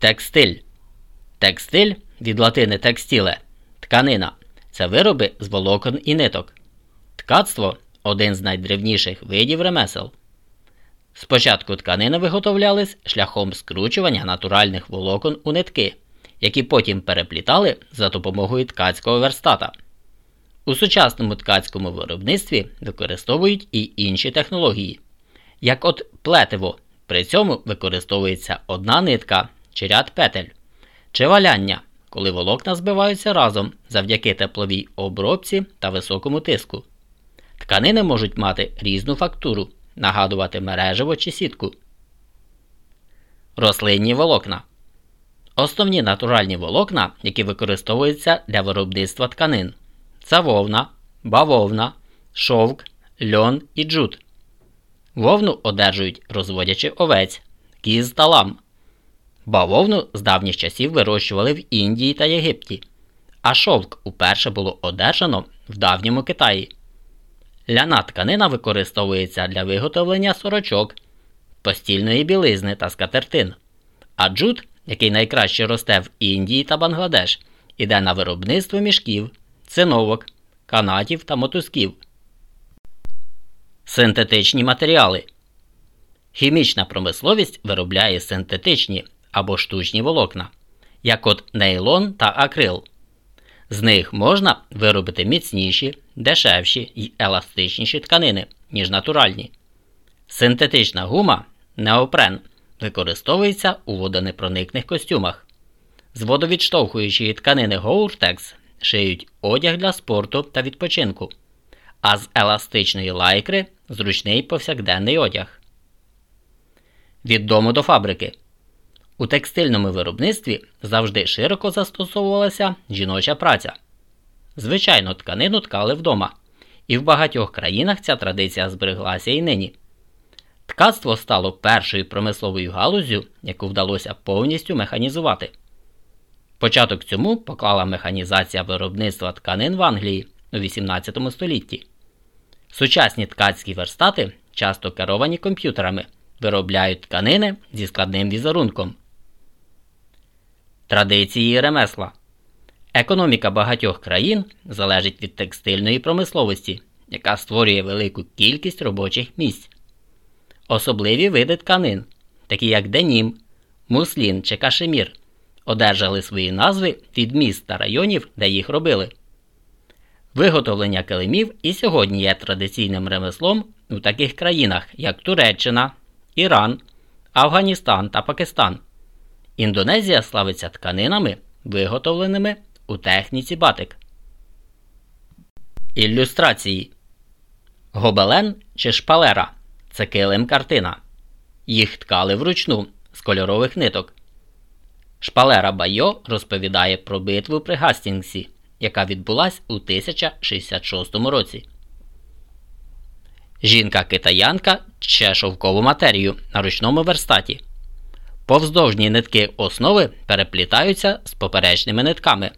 Текстиль. Текстиль від латини текстіле тканина це вироби з волокон і ниток. Ткацтво один з найдревніших видів ремесел. Спочатку тканини виготовлялись шляхом скручування натуральних волокон у нитки, які потім переплітали за допомогою ткацького верстата. У сучасному ткацькому виробництві використовують і інші технології, як от плетиво, при цьому використовується одна нитка чи ряд петель, чи валяння, коли волокна збиваються разом завдяки тепловій обробці та високому тиску. Тканини можуть мати різну фактуру, нагадувати мережево чи сітку. Рослинні волокна. Основні натуральні волокна, які використовуються для виробництва тканин. Це вовна, бавовна, шовк, льон і джут. Вовну одержують розводячи овець, кіз та лам. Бавовну з давніх часів вирощували в Індії та Єгипті, а шовк уперше було одержано в давньому Китаї. Ляна тканина використовується для виготовлення сорочок, постільної білизни та скатертин. А джут, який найкраще росте в Індії та Бангладеш, іде на виробництво мішків, циновок, канатів та мотузків. Синтетичні матеріали. Хімічна промисловість виробляє синтетичні або штучні волокна, як от нейлон та акрил. З них можна виробити міцніші, дешевші й еластичніші тканини, ніж натуральні. Синтетична гума неопрен використовується у водонепроникних костюмах. З водовідштовхуючої тканини Гоуртекс шиють одяг для спорту та відпочинку, а з еластичної лайкри зручний повсякденний одяг. Від дому до фабрики. У текстильному виробництві завжди широко застосовувалася жіноча праця. Звичайно, тканину ткали вдома, і в багатьох країнах ця традиція збереглася і нині. Ткацтво стало першою промисловою галузю, яку вдалося повністю механізувати. Початок цьому поклала механізація виробництва тканин в Англії у 18 столітті. Сучасні ткацькі верстати, часто керовані комп'ютерами, виробляють тканини зі складним візерунком. Традиції ремесла. Економіка багатьох країн залежить від текстильної промисловості, яка створює велику кількість робочих місць. Особливі види тканин, такі як денім, муслін чи кашемір, одержали свої назви від міст та районів, де їх робили. Виготовлення килимів і сьогодні є традиційним ремеслом у таких країнах, як Туреччина, Іран, Афганістан та Пакистан. Індонезія славиться тканинами, виготовленими у техніці батик. Ілюстрації Гобелен чи шпалера це килим картина. Їх ткали вручну з кольорових ниток. Шпалера Байо розповідає про битву при Гастінгсі, яка відбулась у 1066 році. Жінка-китаянка ще шовкову матерію на ручному верстаті. Повздовжні нитки основи переплітаються з поперечними нитками,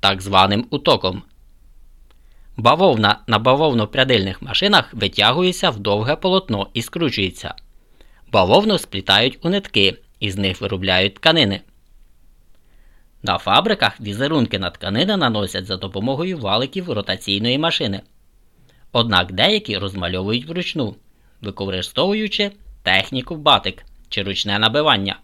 так званим утоком. Бавовна на бавовно-прядильних машинах витягується в довге полотно і скручується. Бавовну сплітають у нитки і з них виробляють тканини. На фабриках візерунки на тканини наносять за допомогою валиків ротаційної машини. Однак деякі розмальовують вручну, використовуючи техніку батик чи ручне набивання.